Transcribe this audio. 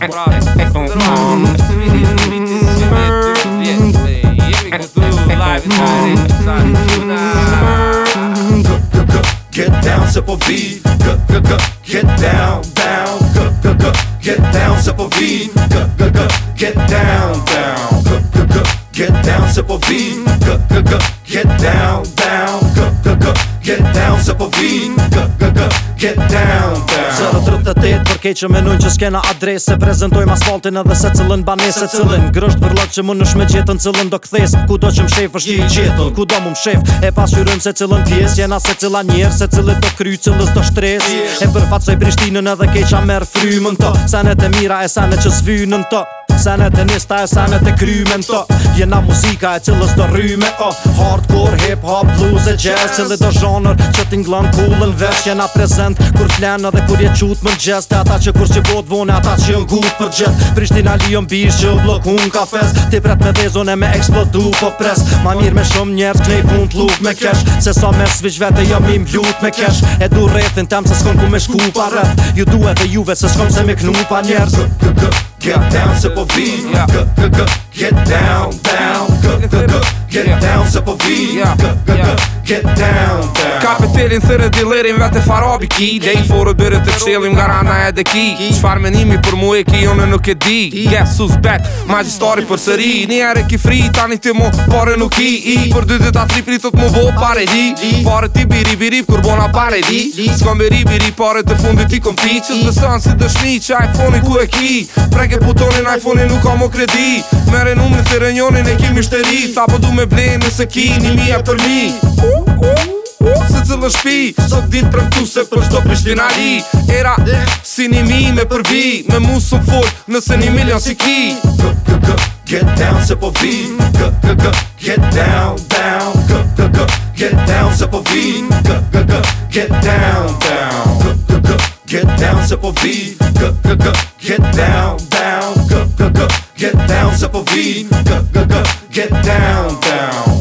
Get down, Simple a V. Get down, down. Get down, Simple a V. Get down, down. Get down, Simple a V. Get down, down. Get down, Simple a V. get down down 038 për keqë menojnë që s'kena adres Se prezentojmë asfaltin edhe se cilën banese Se cilën grësht për lëk që mund në me cilën do këthes Ku do që më shef është i gjithën Ku do më më shef e pas shyrëm se cilën tjes Jena se cila njerë se cilët do kry cilës do shtres E përfatsoj prishtinën edhe keqa merë frymën të Senet e mira e senet që s'vynën të Senet e nista e senet e kryve në to Jena muzika e cilës të ryme oh. Hardcore, hip hop, blues e jazz Cili do zhonër që t'inglon kullën vesh Jena prezent kur t'lenë dhe kur je qut më gjest E ata që kur që bot vone, ata që jën gut për gjest Prishtin ali jën bish që blok hun ka Ti pret me vezon e me eksplodu po pres Ma po. mirë me shumë njerës kënej pun t'luk me kesh Se sa me sviq vete jën jo mi me kesh E du rethin tem se s'kon ku me shku pa rreth Ju duhet dhe juve se s'kon se me knu pa njerës get down, sip a V. Get down, down, get down, sip a V. Get down, down. Kokteilin thërë dhe lirin vete farabi ki Dej forë bërë të pështelim nga rana e dhe ki Qfar menimi për mu e ki jo në nuk e di Guess who's back, ma gjistari për sëri Një ere ki fri, tani ti mu pare nuk i I për dy dhe ta tri thot mu bo pare di Pare ti biri biri për bona pare di Skon biri biri pare të fundi ti kom pi Qës si dëshmi që iPhone-i ku e ki Preke putonin iPhone-i nuk ka mu kredi Mere numri të renjonin e ki shteri Tha për po du me blenë nëse ki një mija për mi Uh, uh Se të më shpi Sot din premtu se për shdo pishtinari Era si një mi me përbi Me mu së në full një milion si ki get down se po vi get down, down get down se po vi get down, down get down se po vi get down, down get down se po vi get down, down